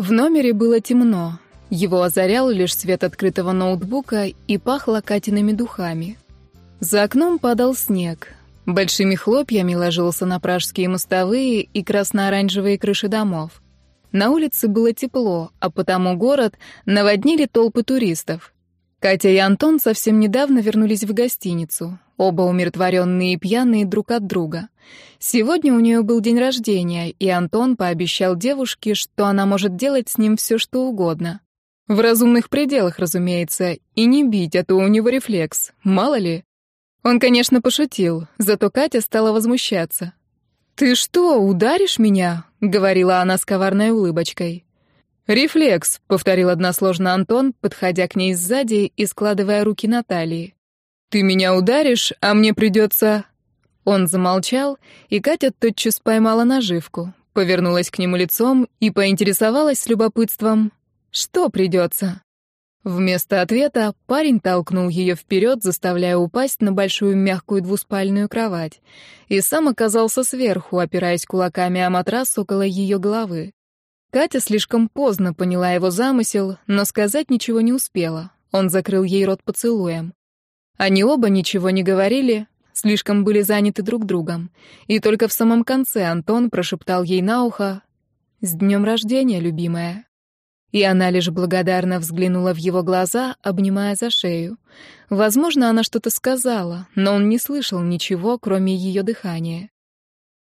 В номере было темно. Его озарял лишь свет открытого ноутбука и пахло Катиными духами. За окном падал снег. Большими хлопьями ложился на пражские мостовые и красно-оранжевые крыши домов. На улице было тепло, а потому город наводнили толпы туристов. Катя и Антон совсем недавно вернулись в гостиницу. Оба умиротворенные и пьяные друг от друга. Сегодня у нее был день рождения, и Антон пообещал девушке, что она может делать с ним все, что угодно. В разумных пределах, разумеется, и не бить, а то у него рефлекс, мало ли. Он, конечно, пошутил, зато Катя стала возмущаться. «Ты что, ударишь меня?» — говорила она с коварной улыбочкой. «Рефлекс», — повторил односложно Антон, подходя к ней сзади и складывая руки на талии. «Ты меня ударишь, а мне придется...» Он замолчал, и Катя тотчас поймала наживку, повернулась к нему лицом и поинтересовалась с любопытством, что придется. Вместо ответа парень толкнул ее вперед, заставляя упасть на большую мягкую двуспальную кровать, и сам оказался сверху, опираясь кулаками о матрас около ее головы. Катя слишком поздно поняла его замысел, но сказать ничего не успела. Он закрыл ей рот поцелуем. Они оба ничего не говорили, слишком были заняты друг другом. И только в самом конце Антон прошептал ей на ухо «С днем рождения, любимая». И она лишь благодарно взглянула в его глаза, обнимая за шею. Возможно, она что-то сказала, но он не слышал ничего, кроме ее дыхания.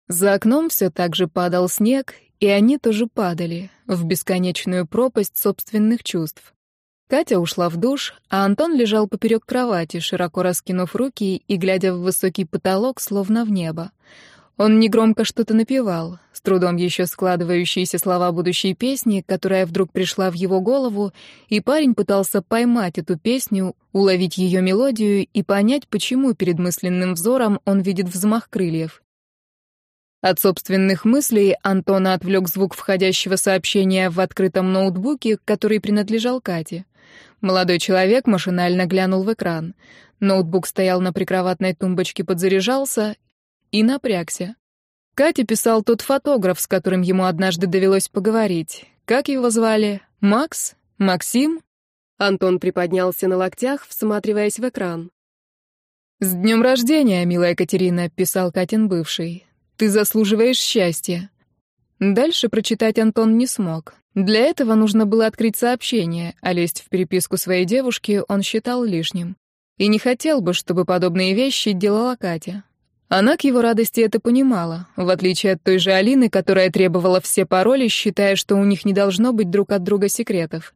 За окном все так же падал снег, и они тоже падали в бесконечную пропасть собственных чувств. Катя ушла в душ, а Антон лежал поперек кровати, широко раскинув руки и глядя в высокий потолок, словно в небо. Он негромко что-то напевал, с трудом еще складывающиеся слова будущей песни, которая вдруг пришла в его голову, и парень пытался поймать эту песню, уловить ее мелодию и понять, почему перед мысленным взором он видит взмах крыльев. От собственных мыслей Антона отвлек звук входящего сообщения в открытом ноутбуке, который принадлежал Кате. Молодой человек машинально глянул в экран. Ноутбук стоял на прикроватной тумбочке, подзаряжался и напрягся. Кате писал тот фотограф, с которым ему однажды довелось поговорить. Как его звали? Макс? Максим? Антон приподнялся на локтях, всматриваясь в экран. «С днем рождения, милая Катерина», — писал Катин бывший. «Ты заслуживаешь счастья». Дальше прочитать Антон не смог. Для этого нужно было открыть сообщение, а лезть в переписку своей девушки он считал лишним. И не хотел бы, чтобы подобные вещи делала Катя. Она к его радости это понимала, в отличие от той же Алины, которая требовала все пароли, считая, что у них не должно быть друг от друга секретов.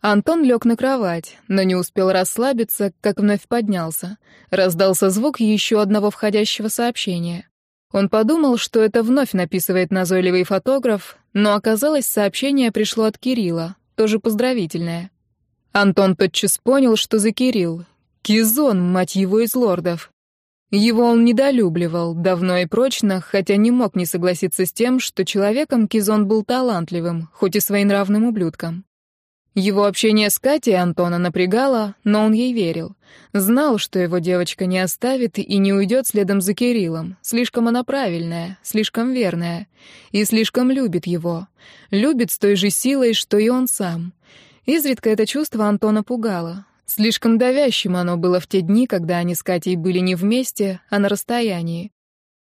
Антон лег на кровать, но не успел расслабиться, как вновь поднялся. Раздался звук еще одного входящего сообщения. Он подумал, что это вновь написывает назойливый фотограф, но оказалось, сообщение пришло от Кирилла, тоже поздравительное. Антон тотчас понял, что за Кирилл. Кизон, мать его, из лордов. Его он недолюбливал, давно и прочно, хотя не мог не согласиться с тем, что человеком Кизон был талантливым, хоть и своенравным ублюдком. Его общение с Катей Антона напрягало, но он ей верил. Знал, что его девочка не оставит и не уйдет следом за Кириллом. Слишком она правильная, слишком верная. И слишком любит его. Любит с той же силой, что и он сам. Изредка это чувство Антона пугало. Слишком давящим оно было в те дни, когда они с Катей были не вместе, а на расстоянии.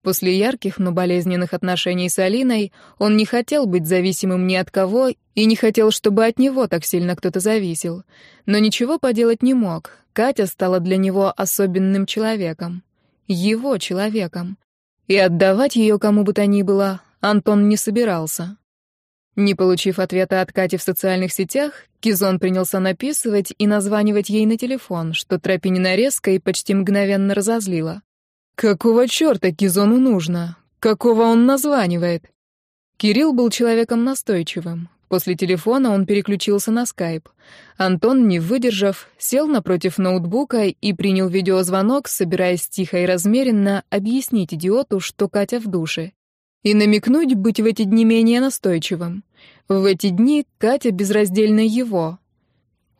После ярких, но болезненных отношений с Алиной он не хотел быть зависимым ни от кого и не хотел, чтобы от него так сильно кто-то зависел. Но ничего поделать не мог. Катя стала для него особенным человеком. Его человеком. И отдавать ее кому бы то ни было Антон не собирался. Не получив ответа от Кати в социальных сетях, Кизон принялся написывать и названивать ей на телефон, что Тропинина резко и почти мгновенно разозлила. Какого черта Кизону нужно? Какого он названивает? Кирилл был человеком настойчивым. После телефона он переключился на скайп. Антон, не выдержав, сел напротив ноутбука и принял видеозвонок, собираясь тихо и размеренно объяснить идиоту, что Катя в душе. И намекнуть быть в эти дни менее настойчивым. В эти дни Катя безраздельно его,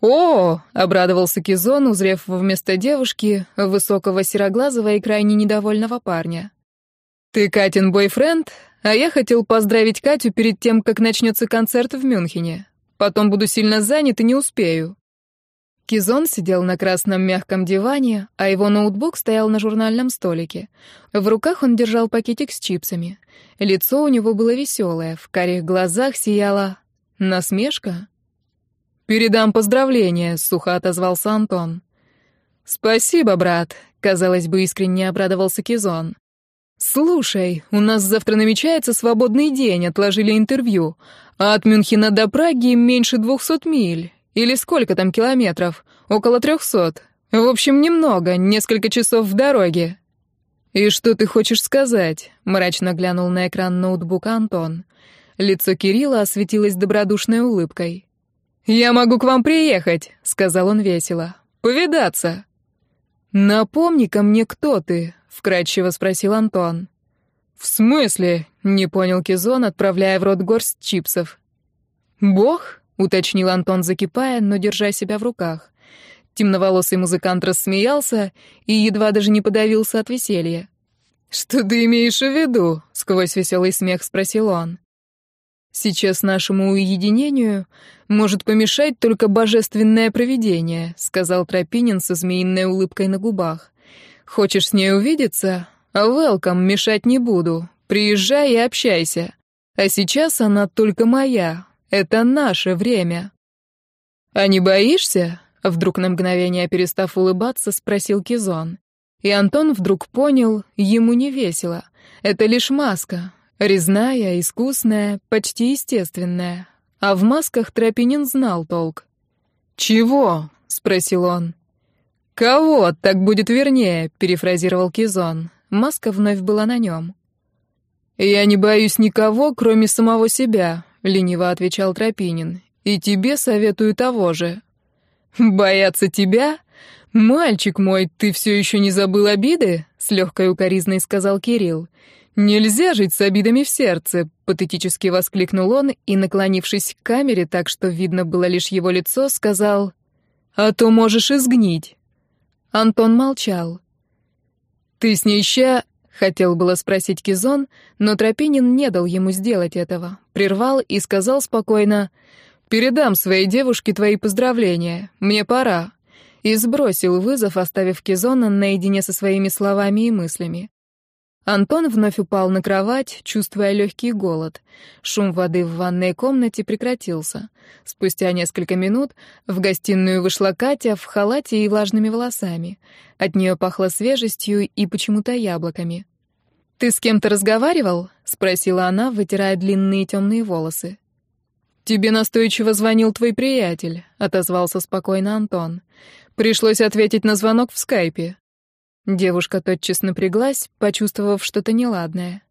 «О!» — обрадовался Кизон, узрев вместо девушки высокого сероглазого и крайне недовольного парня. «Ты Катин бойфренд?» А я хотел поздравить Катю перед тем, как начнется концерт в Мюнхене. Потом буду сильно занят и не успею». Кизон сидел на красном мягком диване, а его ноутбук стоял на журнальном столике. В руках он держал пакетик с чипсами. Лицо у него было веселое, в карих глазах сияла насмешка. «Передам поздравления», — сухо отозвался Антон. «Спасибо, брат», — казалось бы, искренне обрадовался Кизон. «Слушай, у нас завтра намечается свободный день, отложили интервью, а от Мюнхена до Праги меньше двухсот миль. Или сколько там километров? Около трехсот. В общем, немного, несколько часов в дороге». «И что ты хочешь сказать?» — мрачно глянул на экран ноутбука Антон. Лицо Кирилла осветилось добродушной улыбкой. «Я могу к вам приехать», — сказал он весело. «Повидаться». «Напомни-ка мне, кто ты?» — вкратчиво спросил Антон. «В смысле?» — не понял Кизон, отправляя в рот горсть чипсов. «Бог?» — уточнил Антон, закипая, но держа себя в руках. Темноволосый музыкант рассмеялся и едва даже не подавился от веселья. «Что ты имеешь в виду?» — сквозь веселый смех спросил он. «Сейчас нашему уединению может помешать только божественное провидение», — сказал Тропинин со змеиной улыбкой на губах. «Хочешь с ней увидеться? Велкам, мешать не буду. Приезжай и общайся. А сейчас она только моя, это наше время. А не боишься? Вдруг на мгновение перестав улыбаться, спросил Кизон. И Антон вдруг понял, ему не весело. Это лишь маска. Резная, искусная, почти естественная. А в масках Тропинин знал толк. «Чего?» — спросил он. «Кого? Так будет вернее», — перефразировал Кизон. Маска вновь была на нем. «Я не боюсь никого, кроме самого себя лениво отвечал Тропинин. И тебе советую того же. Бояться тебя? Мальчик мой, ты все еще не забыл обиды? С легкой укоризной сказал Кирилл. «Нельзя жить с обидами в сердце», — патетически воскликнул он и, наклонившись к камере так, что видно было лишь его лицо, сказал «А то можешь изгнить». Антон молчал. «Ты с ней ща...» Хотел было спросить Кизон, но Тропинин не дал ему сделать этого. Прервал и сказал спокойно «Передам своей девушке твои поздравления. Мне пора». И сбросил вызов, оставив Кизона наедине со своими словами и мыслями. Антон вновь упал на кровать, чувствуя легкий голод. Шум воды в ванной комнате прекратился. Спустя несколько минут в гостиную вышла Катя в халате и влажными волосами. От нее пахло свежестью и почему-то яблоками. «Ты с кем-то разговаривал?» — спросила она, вытирая длинные темные волосы. «Тебе настойчиво звонил твой приятель», — отозвался спокойно Антон. «Пришлось ответить на звонок в скайпе. Девушка тотчас напряглась, почувствовав что-то неладное.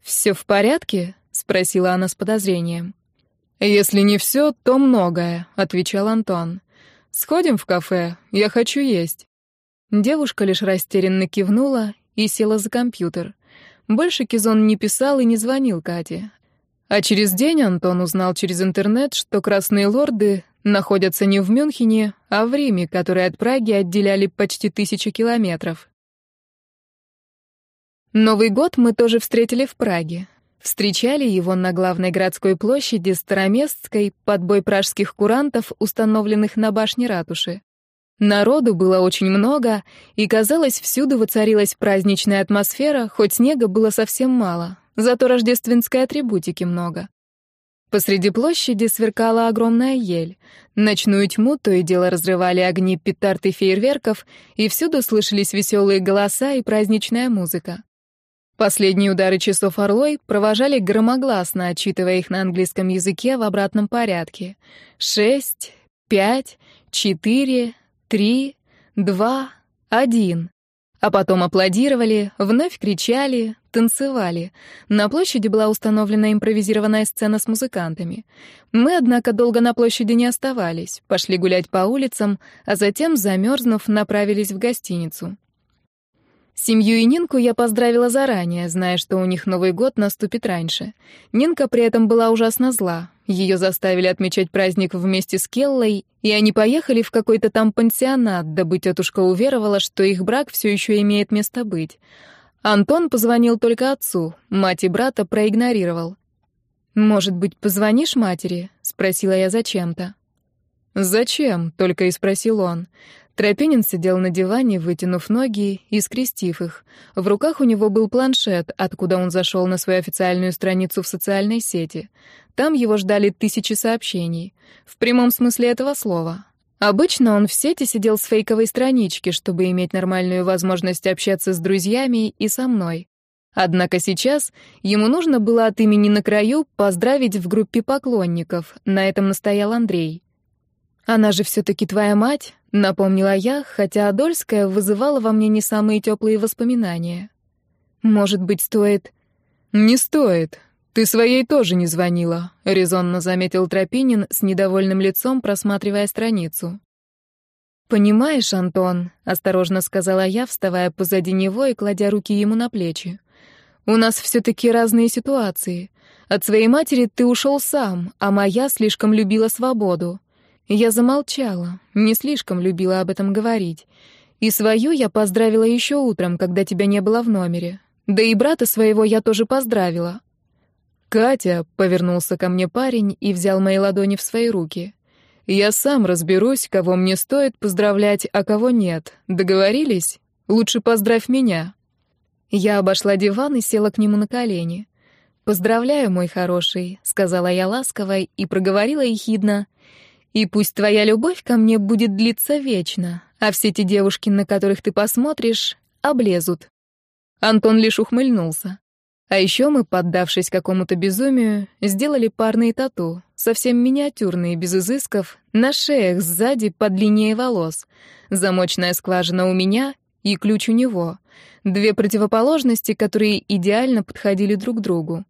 «Все в порядке?» — спросила она с подозрением. «Если не все, то многое», — отвечал Антон. «Сходим в кафе, я хочу есть». Девушка лишь растерянно кивнула и села за компьютер. Больше Кизон не писал и не звонил Кате. А через день Антон узнал через интернет, что красные лорды находятся не в Мюнхене, а в Риме, который от Праги отделяли почти тысячу километров. Новый год мы тоже встретили в Праге. Встречали его на главной городской площади Староместской под бой пражских курантов, установленных на башне ратуши. Народу было очень много, и, казалось, всюду воцарилась праздничная атмосфера, хоть снега было совсем мало, зато рождественской атрибутики много. Посреди площади сверкала огромная ель. Ночную тьму то и дело разрывали огни петард и фейерверков, и всюду слышались веселые голоса и праздничная музыка. Последние удары часов орлой провожали громогласно, отчитывая их на английском языке в обратном порядке. Шесть, пять, четыре, три, два, один. А потом аплодировали, вновь кричали, танцевали. На площади была установлена импровизированная сцена с музыкантами. Мы, однако, долго на площади не оставались, пошли гулять по улицам, а затем, замерзнув, направились в гостиницу. Семью и Нинку я поздравила заранее, зная, что у них Новый год наступит раньше. Нинка при этом была ужасно зла. Ее заставили отмечать праздник вместе с Келлой, и они поехали в какой-то там пансионат, дабы тетушка уверовала, что их брак все еще имеет место быть. Антон позвонил только отцу, мать и брата проигнорировал. «Может быть, позвонишь матери?» — спросила я зачем-то. «Зачем?» — только и спросил он. Тропинин сидел на диване, вытянув ноги и скрестив их. В руках у него был планшет, откуда он зашел на свою официальную страницу в социальной сети. Там его ждали тысячи сообщений. В прямом смысле этого слова. Обычно он в сети сидел с фейковой странички, чтобы иметь нормальную возможность общаться с друзьями и со мной. Однако сейчас ему нужно было от имени на краю поздравить в группе поклонников. На этом настоял Андрей. «Она же все-таки твоя мать», — напомнила я, хотя Адольская вызывала во мне не самые теплые воспоминания. «Может быть, стоит...» «Не стоит. Ты своей тоже не звонила», — резонно заметил Тропинин с недовольным лицом, просматривая страницу. «Понимаешь, Антон», — осторожно сказала я, вставая позади него и кладя руки ему на плечи, «у нас все-таки разные ситуации. От своей матери ты ушел сам, а моя слишком любила свободу. Я замолчала, не слишком любила об этом говорить. И свою я поздравила еще утром, когда тебя не было в номере. Да и брата своего я тоже поздравила. «Катя», — повернулся ко мне парень и взял мои ладони в свои руки. «Я сам разберусь, кого мне стоит поздравлять, а кого нет. Договорились? Лучше поздравь меня». Я обошла диван и села к нему на колени. «Поздравляю, мой хороший», — сказала я ласково и проговорила ехидно. И пусть твоя любовь ко мне будет длиться вечно, а все те девушки, на которых ты посмотришь, облезут». Антон лишь ухмыльнулся. А еще мы, поддавшись какому-то безумию, сделали парные тату, совсем миниатюрные, без изысков, на шеях сзади под линией волос. Замочная скважина у меня и ключ у него. Две противоположности, которые идеально подходили друг другу.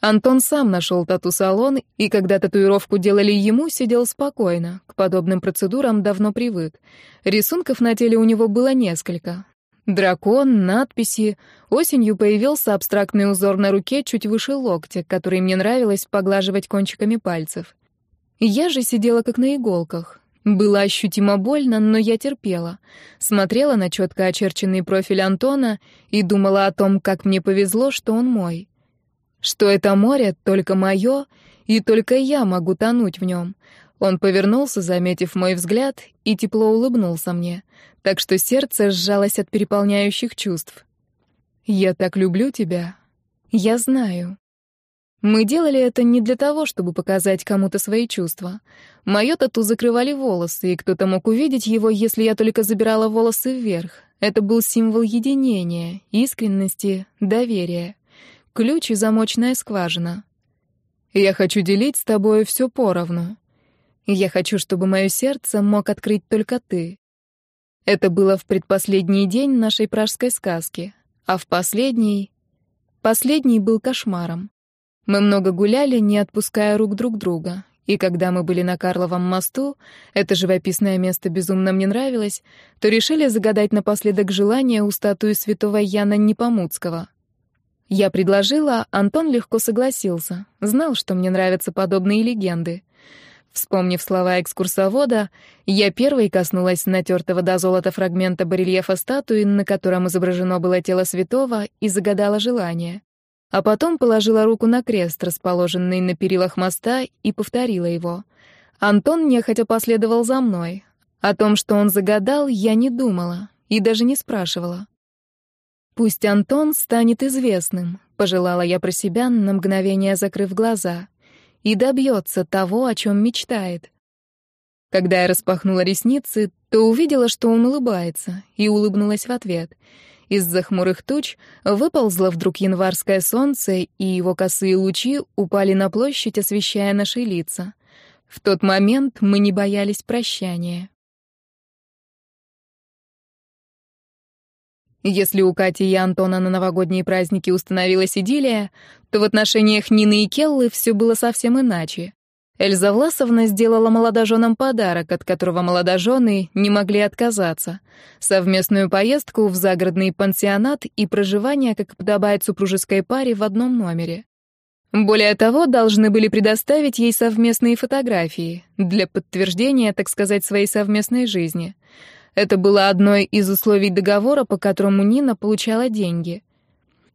Антон сам нашел тату-салон, и когда татуировку делали ему, сидел спокойно. К подобным процедурам давно привык. Рисунков на теле у него было несколько. Дракон, надписи. Осенью появился абстрактный узор на руке чуть выше локтя, который мне нравилось поглаживать кончиками пальцев. Я же сидела как на иголках. Было ощутимо больно, но я терпела. Смотрела на четко очерченный профиль Антона и думала о том, как мне повезло, что он мой что это море только мое, и только я могу тонуть в нем. Он повернулся, заметив мой взгляд, и тепло улыбнулся мне, так что сердце сжалось от переполняющих чувств. «Я так люблю тебя. Я знаю». Мы делали это не для того, чтобы показать кому-то свои чувства. Моё тату закрывали волосы, и кто-то мог увидеть его, если я только забирала волосы вверх. Это был символ единения, искренности, доверия ключ и замочная скважина. Я хочу делить с тобой все поровну. Я хочу, чтобы мое сердце мог открыть только ты. Это было в предпоследний день нашей пражской сказки, а в последний... Последний был кошмаром. Мы много гуляли, не отпуская рук друг друга, и когда мы были на Карловом мосту, это живописное место безумно мне нравилось, то решили загадать напоследок желание у статуи святого Яна Непомуцкого — я предложила, Антон легко согласился. Знал, что мне нравятся подобные легенды. Вспомнив слова экскурсовода, я первой коснулась натертого до золота фрагмента барельефа статуи, на котором изображено было тело святого, и загадала желание. А потом положила руку на крест, расположенный на перилах моста, и повторила его. Антон нехотя последовал за мной. О том, что он загадал, я не думала и даже не спрашивала. «Пусть Антон станет известным», — пожелала я про себя, на мгновение закрыв глаза, «и добьется того, о чем мечтает». Когда я распахнула ресницы, то увидела, что он улыбается, и улыбнулась в ответ. Из-за хмурых туч выползло вдруг январское солнце, и его косые лучи упали на площадь, освещая наши лица. В тот момент мы не боялись прощания. Если у Кати и Антона на новогодние праздники установилась идиллия, то в отношениях Нины и Келлы все было совсем иначе. Эльза Власовна сделала молодоженам подарок, от которого молодожены не могли отказаться. Совместную поездку в загородный пансионат и проживание, как подобает супружеской паре, в одном номере. Более того, должны были предоставить ей совместные фотографии для подтверждения, так сказать, своей совместной жизни. Это было одной из условий договора, по которому Нина получала деньги.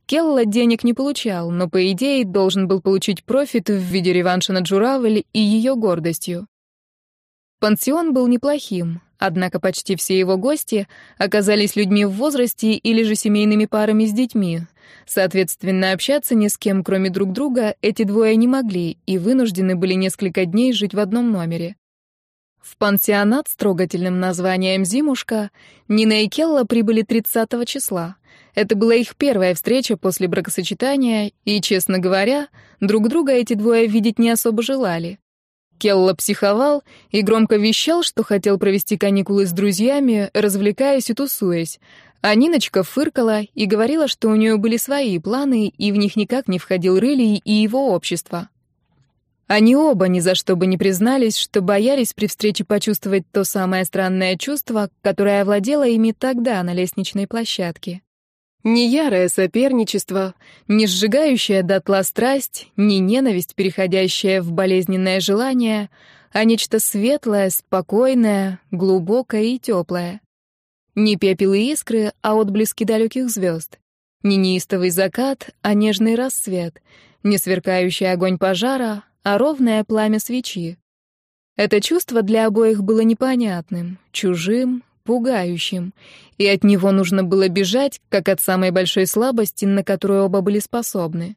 Келла денег не получал, но, по идее, должен был получить профит в виде реванша над Журавель и ее гордостью. Пансион был неплохим, однако почти все его гости оказались людьми в возрасте или же семейными парами с детьми. Соответственно, общаться ни с кем, кроме друг друга, эти двое не могли и вынуждены были несколько дней жить в одном номере. В пансионат с трогательным названием «Зимушка» Нина и Келла прибыли 30 числа. Это была их первая встреча после бракосочетания, и, честно говоря, друг друга эти двое видеть не особо желали. Келла психовал и громко вещал, что хотел провести каникулы с друзьями, развлекаясь и тусуясь. А Ниночка фыркала и говорила, что у нее были свои планы, и в них никак не входил Рылий и его общество. Они оба ни за что бы не признались, что боялись при встрече почувствовать то самое странное чувство, которое овладело ими тогда на лестничной площадке. Ни ярое соперничество, ни сжигающая дотла страсть, ни ненависть, переходящая в болезненное желание, а нечто светлое, спокойное, глубокое и теплое. Не пепел и искры, а отблески далеких звезд. Не неистовый закат, а нежный рассвет. Не сверкающий огонь пожара, а ровное пламя свечи. Это чувство для обоих было непонятным, чужим, пугающим, и от него нужно было бежать, как от самой большой слабости, на которую оба были способны.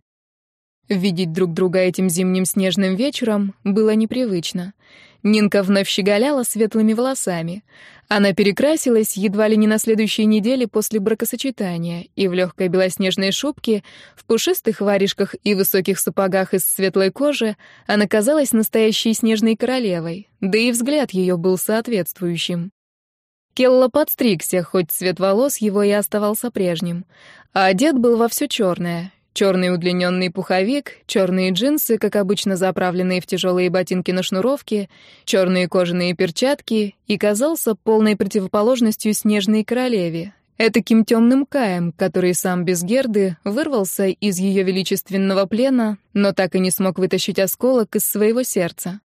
Видеть друг друга этим зимним снежным вечером было непривычно. Нинка вновь щеголяла светлыми волосами. Она перекрасилась едва ли не на следующей неделе после бракосочетания, и в легкой белоснежной шубке, в пушистых варежках и высоких сапогах из светлой кожи она казалась настоящей снежной королевой, да и взгляд ее был соответствующим. Келла подстригся, хоть цвет волос его и оставался прежним. А одет был во все черное. Черный удлиненный пуховик, черные джинсы, как обычно заправленные в тяжелые ботинки на шнуровке, черные кожаные перчатки и казался полной противоположностью снежной королеве, этаким темным каем, который сам без Герды вырвался из ее величественного плена, но так и не смог вытащить осколок из своего сердца.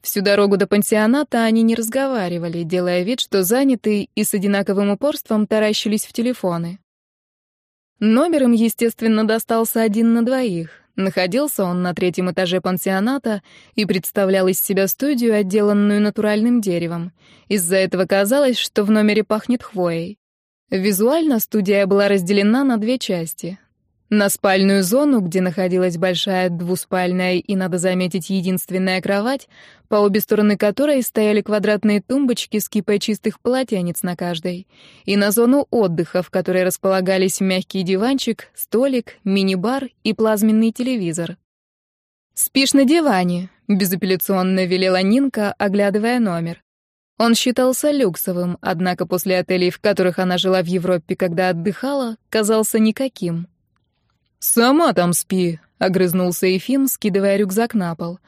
Всю дорогу до пансионата они не разговаривали, делая вид, что заняты и с одинаковым упорством таращились в телефоны. Номер им, естественно, достался один на двоих. Находился он на третьем этаже пансионата и представлял из себя студию, отделанную натуральным деревом. Из-за этого казалось, что в номере пахнет хвоей. Визуально студия была разделена на две части. На спальную зону, где находилась большая двуспальная и, надо заметить, единственная кровать, по обе стороны которой стояли квадратные тумбочки с кипой чистых полотенец на каждой, и на зону отдыха, в которой располагались мягкий диванчик, столик, мини-бар и плазменный телевизор. «Спишь на диване», — безапелляционно велела Нинка, оглядывая номер. Он считался люксовым, однако после отелей, в которых она жила в Европе, когда отдыхала, казался никаким. «Сама там спи», — огрызнулся Ефим, скидывая рюкзак на пол.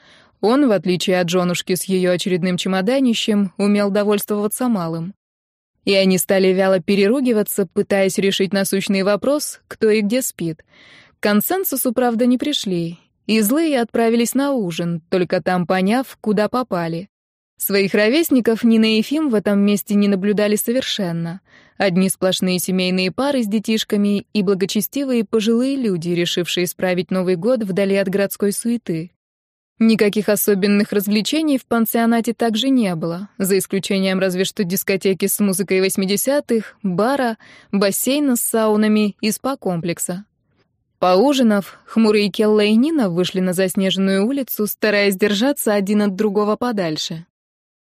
Он, в отличие от женушки с ее очередным чемоданищем, умел довольствоваться малым. И они стали вяло переругиваться, пытаясь решить насущный вопрос, кто и где спит. К консенсусу, правда, не пришли, и злые отправились на ужин, только там поняв, куда попали. Своих ровесников Нина и Ефим в этом месте не наблюдали совершенно. Одни сплошные семейные пары с детишками и благочестивые пожилые люди, решившие справить Новый год вдали от городской суеты. Никаких особенных развлечений в пансионате также не было, за исключением разве что дискотеки с музыкой 80-х, бара, бассейна с саунами и спа-комплекса. Поужинав, хмурые Келла и Нина вышли на заснеженную улицу, стараясь держаться один от другого подальше.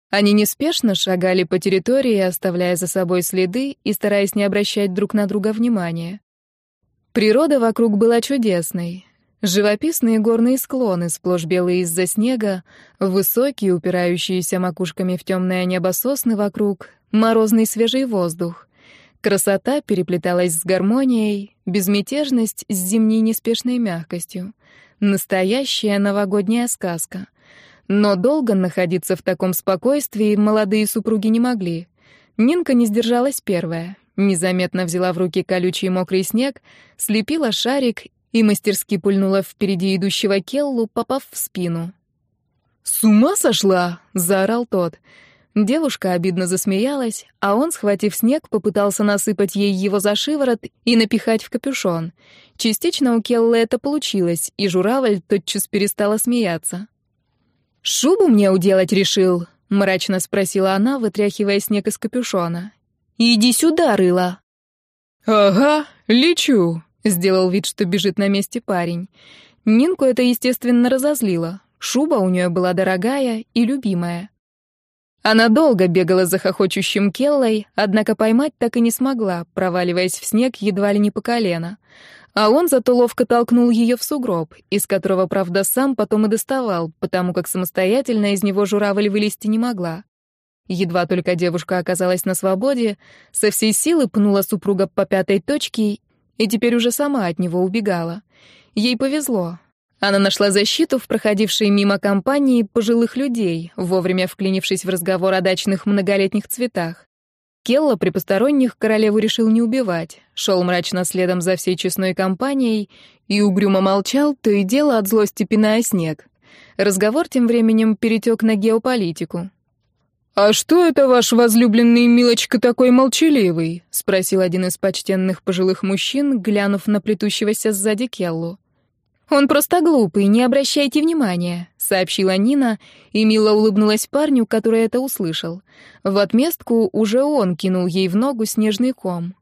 Они неспешно шагали по территории, оставляя за собой следы и стараясь не обращать друг на друга внимания. Природа вокруг была чудесной. Живописные горные склоны, сплошь белые из-за снега, высокие, упирающиеся макушками в темное небо сосны вокруг, морозный свежий воздух. Красота переплеталась с гармонией, безмятежность с зимней неспешной мягкостью. Настоящая новогодняя сказка — но долго находиться в таком спокойствии молодые супруги не могли. Нинка не сдержалась первая. Незаметно взяла в руки колючий мокрый снег, слепила шарик и мастерски пульнула впереди идущего Келлу, попав в спину. «С ума сошла!» — заорал тот. Девушка обидно засмеялась, а он, схватив снег, попытался насыпать ей его за шиворот и напихать в капюшон. Частично у Келлы это получилось, и журавль тотчас перестала смеяться. «Шубу мне уделать решил?» — мрачно спросила она, вытряхивая снег из капюшона. «Иди сюда, рыла!» «Ага, лечу», — сделал вид, что бежит на месте парень. Нинку это, естественно, разозлило. Шуба у нее была дорогая и любимая. Она долго бегала за хохочущим Келлой, однако поймать так и не смогла, проваливаясь в снег едва ли не по колено. А он зато ловко толкнул ее в сугроб, из которого, правда, сам потом и доставал, потому как самостоятельно из него журавль вылезти не могла. Едва только девушка оказалась на свободе, со всей силы пнула супруга по пятой точке и теперь уже сама от него убегала. Ей повезло. Она нашла защиту в проходившей мимо компании пожилых людей, вовремя вклинившись в разговор о дачных многолетних цветах. Келла при посторонних королеву решил не убивать, шел мрачно следом за всей честной компанией и угрюмо молчал, то и дело от злости пиная снег. Разговор тем временем перетек на геополитику. «А что это ваш возлюбленный Милочка такой молчаливый?» — спросил один из почтенных пожилых мужчин, глянув на плетущегося сзади Келлу. «Он просто глупый, не обращайте внимания», — сообщила Нина, и мило улыбнулась парню, который это услышал. В отместку уже он кинул ей в ногу снежный ком.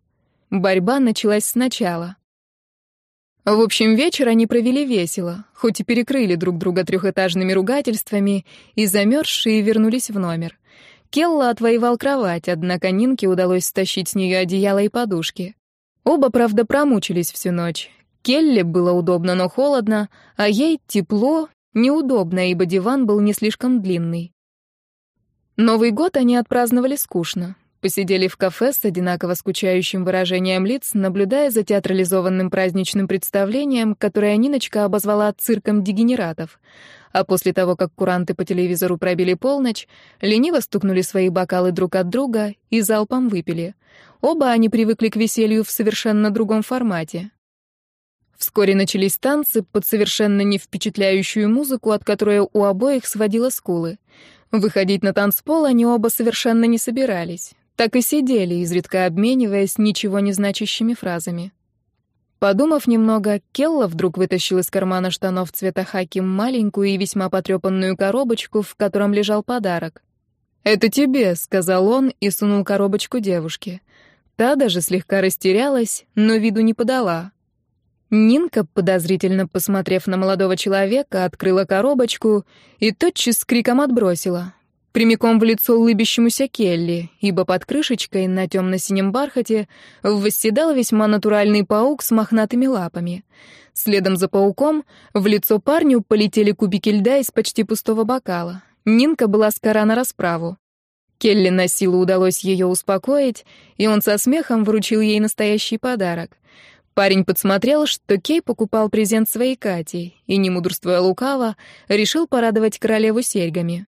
Борьба началась сначала. В общем, вечер они провели весело, хоть и перекрыли друг друга трехэтажными ругательствами, и замерзшие вернулись в номер. Келла отвоевал кровать, однако Нинке удалось стащить с нее одеяло и подушки. Оба, правда, промучились всю ночь. Келли было удобно, но холодно, а ей тепло, неудобно, ибо диван был не слишком длинный. Новый год они отпраздновали скучно. Посидели в кафе с одинаково скучающим выражением лиц, наблюдая за театрализованным праздничным представлением, которое Ниночка обозвала «цирком дегенератов». А после того, как куранты по телевизору пробили полночь, лениво стукнули свои бокалы друг от друга и залпом выпили. Оба они привыкли к веселью в совершенно другом формате. Вскоре начались танцы под совершенно не впечатляющую музыку, от которой у обоих сводило скулы. Выходить на танцпол они оба совершенно не собирались. Так и сидели, изредка обмениваясь ничего не значащими фразами. Подумав немного, Келла вдруг вытащил из кармана штанов цвета хаки маленькую и весьма потрепанную коробочку, в котором лежал подарок. «Это тебе», — сказал он и сунул коробочку девушке. Та даже слегка растерялась, но виду не подала. Нинка, подозрительно посмотрев на молодого человека, открыла коробочку и тотчас с криком отбросила. Прямиком в лицо улыбящемуся Келли, ибо под крышечкой на темно-синем бархате восседал весьма натуральный паук с мохнатыми лапами. Следом за пауком в лицо парню полетели кубики льда из почти пустого бокала. Нинка была скора на расправу. Келли на силу удалось ее успокоить, и он со смехом вручил ей настоящий подарок. Парень подсмотрел, что Кей покупал презент своей Кате, и, не мудрствуя лукаво, решил порадовать королеву серьгами.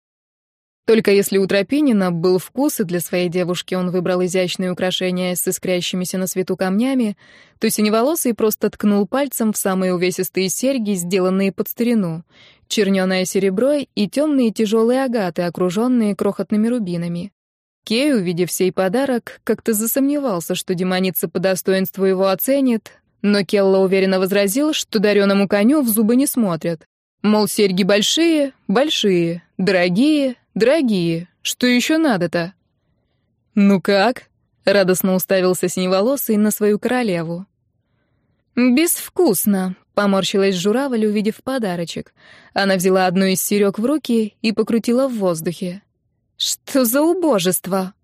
Только если у Тропинина был вкус, и для своей девушки он выбрал изящные украшения с искрящимися на свету камнями, то синеволосый просто ткнул пальцем в самые увесистые серьги, сделанные под старину, чернёное серебро и темные тяжелые агаты, окруженные крохотными рубинами. Кей, увидев сей подарок, как-то засомневался, что демоница по достоинству его оценит, но Келла уверенно возразил, что дареному коню в зубы не смотрят. Мол, серьги большие, большие, дорогие, дорогие. Что еще надо-то? «Ну как?» — радостно уставился синеволосый на свою королеву. «Безвкусно», — поморщилась журавль, увидев подарочек. Она взяла одну из серёг в руки и покрутила в воздухе. «Что за убожество?»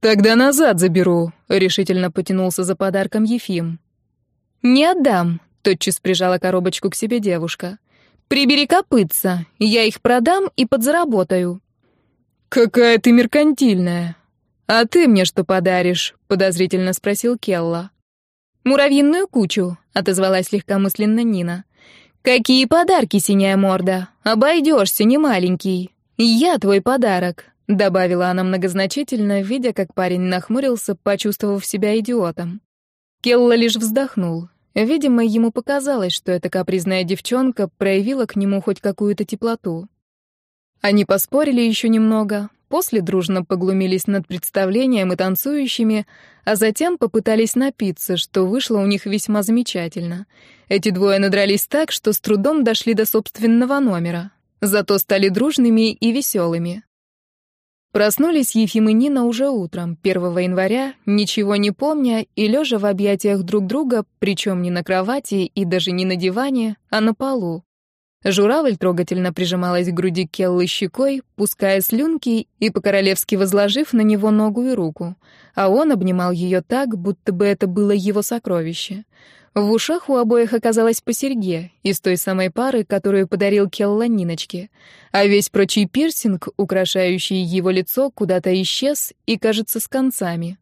«Тогда назад заберу», — решительно потянулся за подарком Ефим. «Не отдам», — тотчас прижала коробочку к себе девушка. «Прибери копытца, я их продам и подзаработаю». «Какая ты меркантильная!» «А ты мне что подаришь?» — подозрительно спросил Келла. «Муравьиную кучу», — отозвалась легкомысленно Нина. «Какие подарки, синяя морда? Обойдешься, не маленький». «Я твой подарок», — добавила она многозначительно, видя, как парень нахмурился, почувствовав себя идиотом. Келла лишь вздохнул. Видимо, ему показалось, что эта капризная девчонка проявила к нему хоть какую-то теплоту. Они поспорили еще немного, После дружно поглумились над представлением и танцующими, а затем попытались напиться, что вышло у них весьма замечательно. Эти двое надрались так, что с трудом дошли до собственного номера. Зато стали дружными и веселыми. Проснулись Ефим и Нина уже утром, 1 января, ничего не помня и лежа в объятиях друг друга, причем не на кровати и даже не на диване, а на полу. Журавль трогательно прижималась к груди Келлы щекой, пуская слюнки и по-королевски возложив на него ногу и руку, а он обнимал ее так, будто бы это было его сокровище. В ушах у обоих оказалось по серьге, из той самой пары, которую подарил Келла Ниночке, а весь прочий пирсинг, украшающий его лицо, куда-то исчез и, кажется, с концами.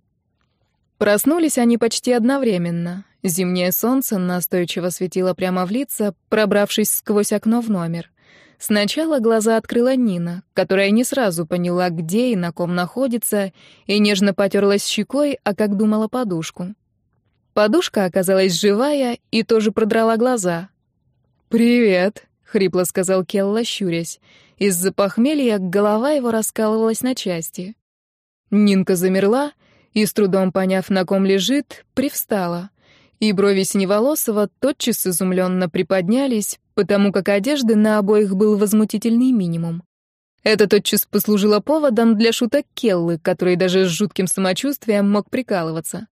Проснулись они почти одновременно. Зимнее солнце настойчиво светило прямо в лица, пробравшись сквозь окно в номер. Сначала глаза открыла Нина, которая не сразу поняла, где и на ком находится, и нежно потерлась щекой, а как думала подушку. Подушка оказалась живая и тоже продрала глаза. «Привет», — хрипло сказал Келла, щурясь. Из-за похмелья голова его раскалывалась на части. Нинка замерла и, с трудом поняв, на ком лежит, привстала и брови Синеволосова тотчас изумленно приподнялись, потому как одежды на обоих был возмутительный минимум. Это тотчас послужило поводом для шуток Келлы, который даже с жутким самочувствием мог прикалываться.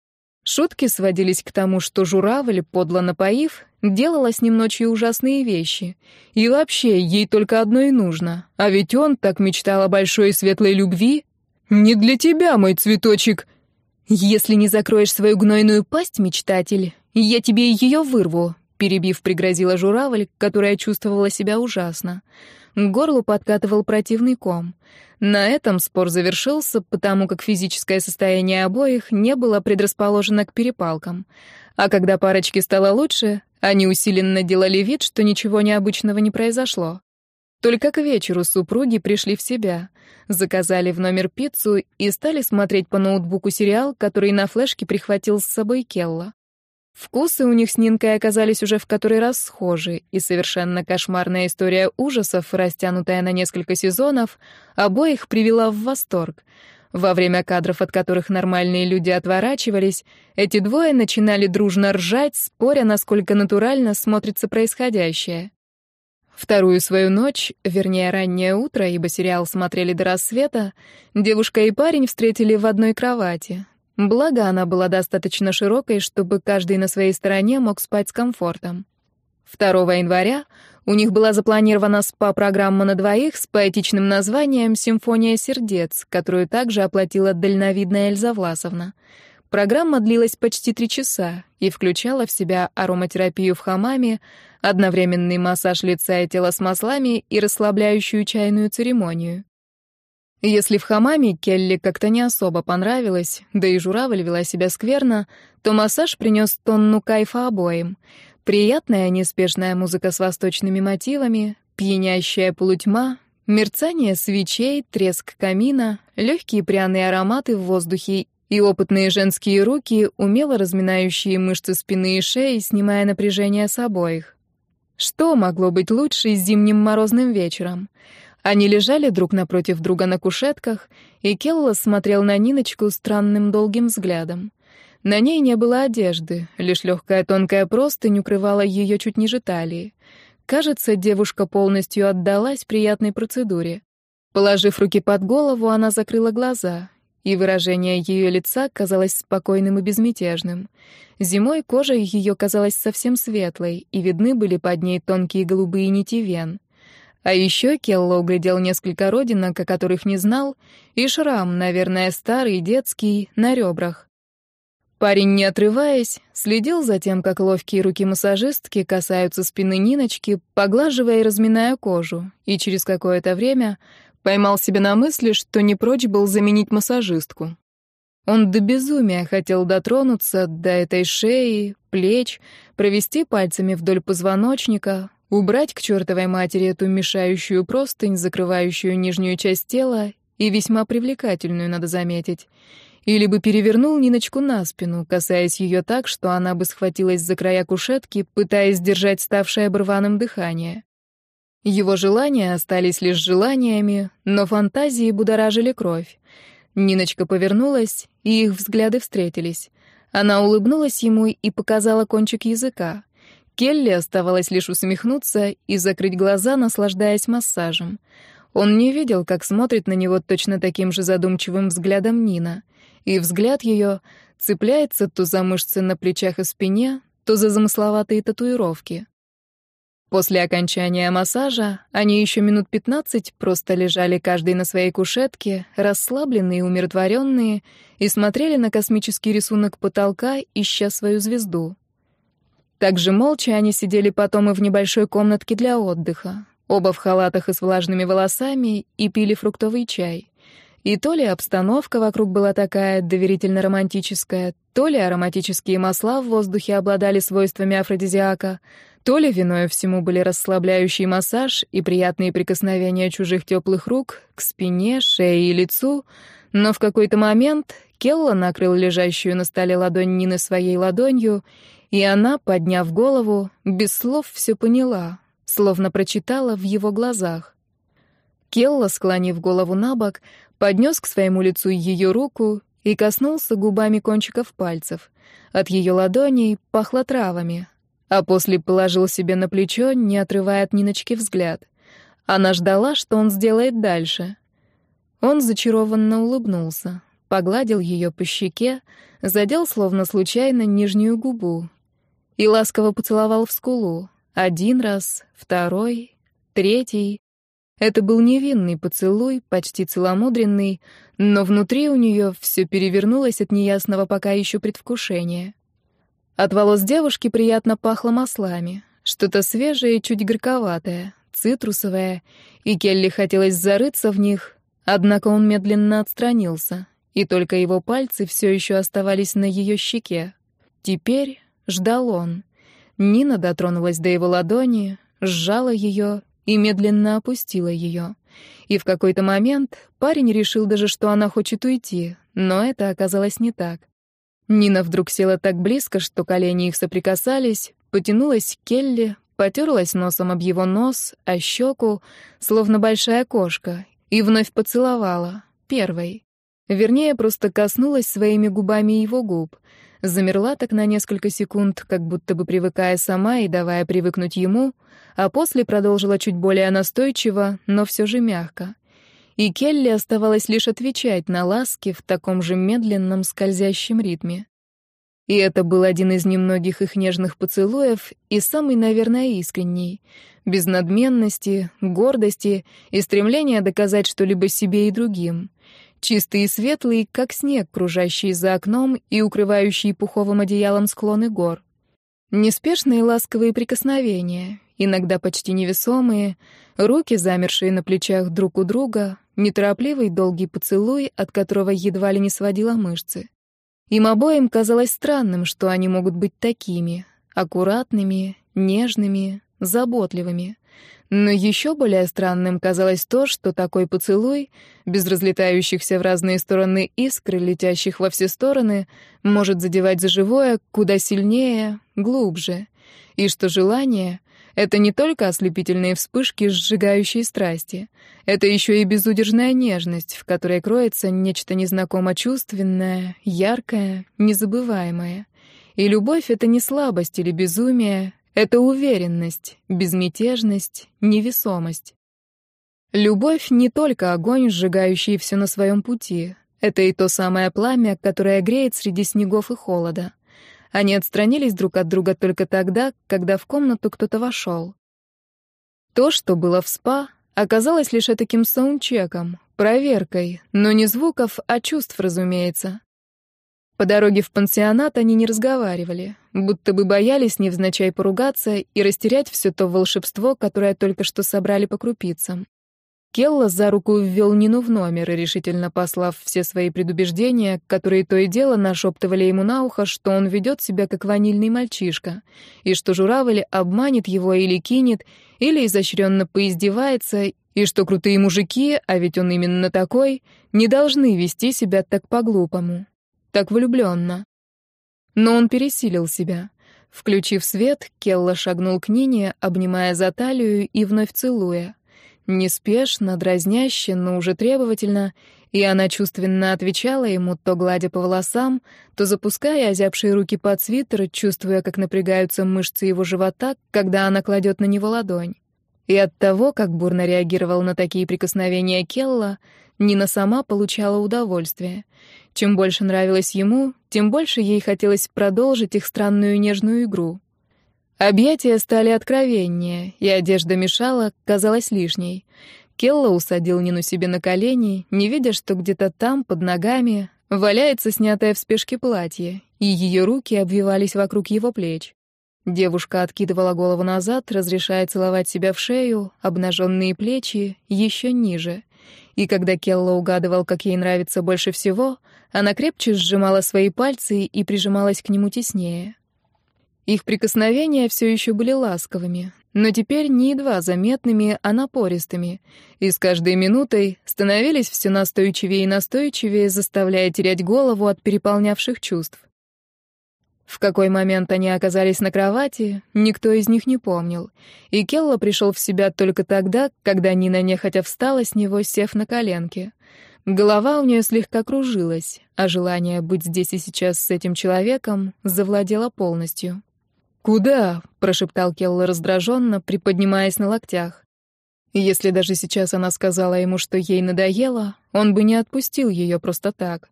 Шутки сводились к тому, что журавль, подло напоив, делала с ним ночью ужасные вещи. И вообще, ей только одно и нужно. А ведь он так мечтал о большой светлой любви. «Не для тебя, мой цветочек!» «Если не закроешь свою гнойную пасть, мечтатель, я тебе ее вырву», — перебив, пригрозила журавль, которая чувствовала себя ужасно. К горлу подкатывал противный ком. На этом спор завершился, потому как физическое состояние обоих не было предрасположено к перепалкам. А когда парочке стало лучше, они усиленно делали вид, что ничего необычного не произошло. Только к вечеру супруги пришли в себя, заказали в номер пиццу и стали смотреть по ноутбуку сериал, который на флешке прихватил с собой Келла. Вкусы у них с Нинкой оказались уже в который раз схожи, и совершенно кошмарная история ужасов, растянутая на несколько сезонов, обоих привела в восторг. Во время кадров, от которых нормальные люди отворачивались, эти двое начинали дружно ржать, споря, насколько натурально смотрится происходящее. Вторую свою ночь, вернее, раннее утро, ибо сериал смотрели до рассвета, девушка и парень встретили в одной кровати. Благо, она была достаточно широкой, чтобы каждый на своей стороне мог спать с комфортом. 2 января у них была запланирована СПА-программа на двоих с поэтичным названием «Симфония сердец», которую также оплатила дальновидная Эльза Власовна. Программа длилась почти три часа и включала в себя ароматерапию в хамаме, одновременный массаж лица и тела с маслами и расслабляющую чайную церемонию. Если в хамаме Келли как-то не особо понравилось, да и журавль вела себя скверно, то массаж принес тонну кайфа обоим. Приятная неспешная музыка с восточными мотивами, пьянящая полутьма, мерцание свечей, треск камина, легкие пряные ароматы в воздухе и опытные женские руки, умело разминающие мышцы спины и шеи, снимая напряжение с обоих. Что могло быть лучше зимним морозным вечером? Они лежали друг напротив друга на кушетках, и Келла смотрел на Ниночку странным долгим взглядом. На ней не было одежды, лишь легкая тонкая простынь укрывала ее чуть ниже талии. Кажется, девушка полностью отдалась приятной процедуре. Положив руки под голову, она закрыла глаза и выражение ее лица казалось спокойным и безмятежным. Зимой кожа ее казалась совсем светлой, и видны были под ней тонкие голубые нити вен. А еще Келло углядел несколько родинок, о которых не знал, и шрам, наверное, старый, детский, на ребрах. Парень, не отрываясь, следил за тем, как ловкие руки массажистки касаются спины Ниночки, поглаживая и разминая кожу, и через какое-то время Поймал себя на мысли, что не прочь был заменить массажистку. Он до безумия хотел дотронуться до этой шеи, плеч, провести пальцами вдоль позвоночника, убрать к чертовой матери эту мешающую простынь, закрывающую нижнюю часть тела и весьма привлекательную, надо заметить. Или бы перевернул Ниночку на спину, касаясь ее так, что она бы схватилась за края кушетки, пытаясь сдержать ставшее обрываным дыхание. Его желания остались лишь желаниями, но фантазии будоражили кровь. Ниночка повернулась, и их взгляды встретились. Она улыбнулась ему и показала кончик языка. Келли оставалось лишь усмехнуться и закрыть глаза, наслаждаясь массажем. Он не видел, как смотрит на него точно таким же задумчивым взглядом Нина. И взгляд ее цепляется то за мышцы на плечах и спине, то за замысловатые татуировки. После окончания массажа они еще минут пятнадцать просто лежали каждый на своей кушетке, расслабленные и умиротворенные, и смотрели на космический рисунок потолка, ища свою звезду. Также молча они сидели потом и в небольшой комнатке для отдыха, оба в халатах и с влажными волосами, и пили фруктовый чай. И то ли обстановка вокруг была такая доверительно-романтическая, то ли ароматические масла в воздухе обладали свойствами афродизиака, то ли виной всему были расслабляющий массаж и приятные прикосновения чужих теплых рук к спине, шее и лицу, но в какой-то момент Келла накрыл лежащую на столе ладонь Нины своей ладонью, и она, подняв голову, без слов все поняла, словно прочитала в его глазах. Келла, склонив голову на бок, поднес к своему лицу ее руку и коснулся губами кончиков пальцев. От ее ладоней пахло травами, а после положил себе на плечо, не отрывая от Ниночки взгляд. Она ждала, что он сделает дальше. Он зачарованно улыбнулся, погладил ее по щеке, задел словно случайно нижнюю губу и ласково поцеловал в скулу. Один раз, второй, третий. Это был невинный поцелуй, почти целомудренный, но внутри у нее все перевернулось от неясного пока еще предвкушения. От волос девушки приятно пахло маслами, что-то свежее чуть горьковатое, цитрусовое, и Келли хотелось зарыться в них, однако он медленно отстранился, и только его пальцы все еще оставались на ее щеке. Теперь ждал он. Нина дотронулась до его ладони, сжала ее и медленно опустила ее. И в какой-то момент парень решил даже, что она хочет уйти, но это оказалось не так. Нина вдруг села так близко, что колени их соприкасались, потянулась к Келли, потерлась носом об его нос, а щеку, словно большая кошка, и вновь поцеловала, первой. Вернее, просто коснулась своими губами его губ — замерла так на несколько секунд, как будто бы привыкая сама и давая привыкнуть ему, а после продолжила чуть более настойчиво, но все же мягко. И Келли оставалось лишь отвечать на ласки в таком же медленном скользящем ритме. И это был один из немногих их нежных поцелуев и самый, наверное, искренний, без надменности, гордости и стремления доказать что-либо себе и другим — чистый и светлый, как снег, кружащий за окном и укрывающий пуховым одеялом склоны гор. Неспешные ласковые прикосновения, иногда почти невесомые, руки, замершие на плечах друг у друга, неторопливый долгий поцелуй, от которого едва ли не сводила мышцы. Им обоим казалось странным, что они могут быть такими, аккуратными, нежными, заботливыми. Но еще более странным казалось то, что такой поцелуй, без разлетающихся в разные стороны искр, летящих во все стороны, может задевать за живое куда сильнее, глубже, и что желание — это не только ослепительные вспышки сжигающей страсти, это еще и безудержная нежность, в которой кроется нечто незнакомо чувственное, яркое, незабываемое. И любовь — это не слабость или безумие, это уверенность, безмятежность, невесомость. Любовь не только огонь, сжигающий все на своем пути. Это и то самое пламя, которое греет среди снегов и холода. Они отстранились друг от друга только тогда, когда в комнату кто-то вошел. То, что было в спа, оказалось лишь таким саундчеком, проверкой, но не звуков, а чувств, разумеется. По дороге в пансионат они не разговаривали, будто бы боялись невзначай поругаться и растерять все то волшебство, которое только что собрали по крупицам. Келла за руку ввел Нину в номер, решительно послав все свои предубеждения, которые то и дело нашептывали ему на ухо, что он ведет себя как ванильный мальчишка, и что журавль обманет его или кинет, или изощренно поиздевается, и что крутые мужики, а ведь он именно такой, не должны вести себя так по-глупому так влюбленно. Но он пересилил себя. Включив свет, Келла шагнул к Нине, обнимая за талию и вновь целуя. Неспешно, дразняще, но уже требовательно, и она чувственно отвечала ему, то гладя по волосам, то запуская озябшие руки под свитер, чувствуя, как напрягаются мышцы его живота, когда она кладет на него ладонь. И от того, как бурно реагировал на такие прикосновения Келла, Нина сама получала удовольствие. Чем больше нравилось ему, тем больше ей хотелось продолжить их странную нежную игру. Объятия стали откровеннее, и одежда мешала, казалась лишней. Келла усадил Нину себе на колени, не видя, что где-то там, под ногами, валяется снятое в спешке платье, и ее руки обвивались вокруг его плеч. Девушка откидывала голову назад, разрешая целовать себя в шею, обнаженные плечи еще ниже. И когда Келла угадывал, как ей нравится больше всего, она крепче сжимала свои пальцы и прижималась к нему теснее. Их прикосновения все еще были ласковыми, но теперь не едва заметными, а напористыми, и с каждой минутой становились все настойчивее и настойчивее, заставляя терять голову от переполнявших чувств. В какой момент они оказались на кровати, никто из них не помнил, и Келла пришел в себя только тогда, когда Нина нехотя встала с него, сев на коленки. Голова у нее слегка кружилась, а желание быть здесь и сейчас с этим человеком завладело полностью. «Куда?» — прошептал Келла раздраженно, приподнимаясь на локтях. Если даже сейчас она сказала ему, что ей надоело, он бы не отпустил ее просто так.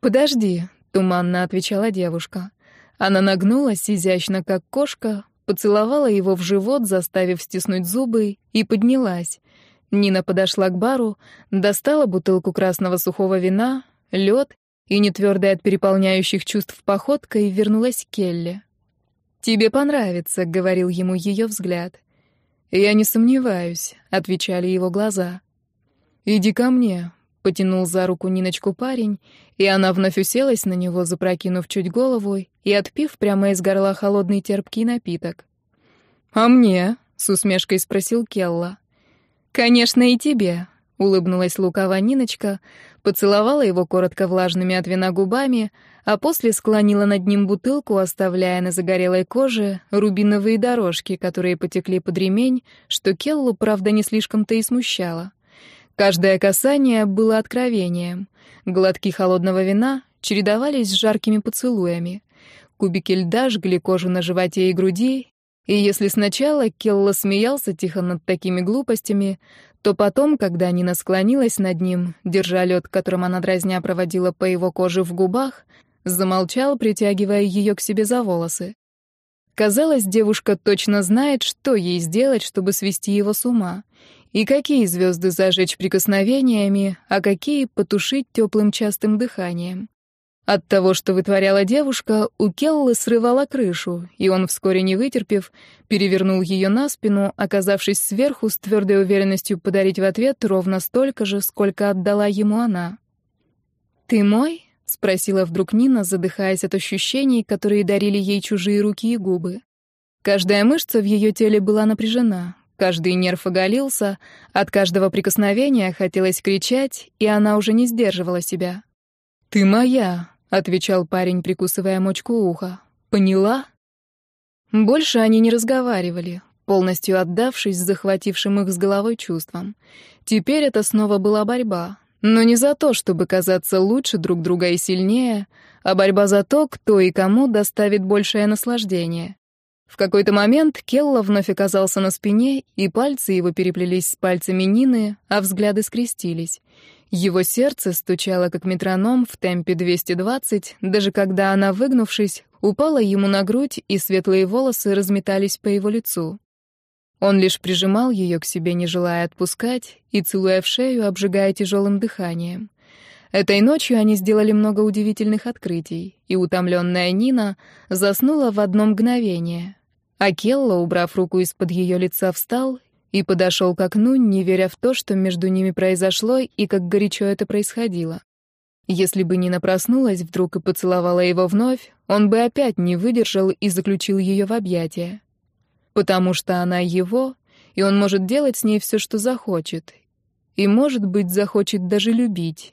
«Подожди», — туманно отвечала девушка. Она нагнулась изящно, как кошка, поцеловала его в живот, заставив стиснуть зубы, и поднялась. Нина подошла к бару, достала бутылку красного сухого вина, лед и, нетвердая от переполняющих чувств походкой, вернулась к Келли. «Тебе понравится», — говорил ему ее взгляд. «Я не сомневаюсь», — отвечали его глаза. «Иди ко мне», — потянул за руку Ниночку парень, и она вновь уселась на него, запрокинув чуть голову и отпив прямо из горла холодный терпкий напиток. «А мне?» — с усмешкой спросил Келла. «Конечно, и тебе», — улыбнулась лукава Ниночка, поцеловала его коротко влажными от вина губами, а после склонила над ним бутылку, оставляя на загорелой коже рубиновые дорожки, которые потекли под ремень, что Келлу, правда, не слишком-то и смущало. Каждое касание было откровением. Глотки холодного вина чередовались с жаркими поцелуями. Кубики льда жгли кожу на животе и груди, и если сначала Келла смеялся тихо над такими глупостями, то потом, когда Нина склонилась над ним, держа лед, которым она дразня проводила по его коже в губах, замолчал, притягивая ее к себе за волосы. Казалось, девушка точно знает, что ей сделать, чтобы свести его с ума, и какие звезды зажечь прикосновениями, а какие потушить теплым частым дыханием. От того, что вытворяла девушка, у Келлы срывала крышу, и он, вскоре не вытерпев, перевернул ее на спину, оказавшись сверху с твердой уверенностью подарить в ответ ровно столько же, сколько отдала ему она. «Ты мой?» — спросила вдруг Нина, задыхаясь от ощущений, которые дарили ей чужие руки и губы. Каждая мышца в ее теле была напряжена, каждый нерв оголился, от каждого прикосновения хотелось кричать, и она уже не сдерживала себя. «Ты моя», — отвечал парень, прикусывая мочку уха. «Поняла?» Больше они не разговаривали, полностью отдавшись захватившим их с головой чувствам. Теперь это снова была борьба, но не за то, чтобы казаться лучше друг друга и сильнее, а борьба за то, кто и кому доставит большее наслаждение. В какой-то момент Келла вновь оказался на спине, и пальцы его переплелись с пальцами Нины, а взгляды скрестились. Его сердце стучало как метроном в темпе 220, даже когда она, выгнувшись, упала ему на грудь, и светлые волосы разметались по его лицу. Он лишь прижимал ее к себе, не желая отпускать, и, целуя в шею, обжигая тяжелым дыханием. Этой ночью они сделали много удивительных открытий, и утомленная Нина заснула в одно мгновение. А Келла, убрав руку из-под ее лица, встал и подошел к окну, не веря в то, что между ними произошло и как горячо это происходило. Если бы Нина проснулась вдруг и поцеловала его вновь, он бы опять не выдержал и заключил ее в объятия потому что она его, и он может делать с ней все, что захочет. И, может быть, захочет даже любить.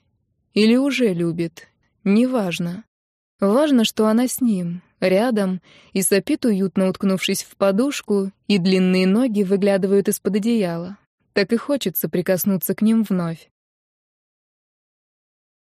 Или уже любит. Неважно. Важно, что она с ним, рядом, и сопит уютно, уткнувшись в подушку, и длинные ноги выглядывают из-под одеяла. Так и хочется прикоснуться к ним вновь.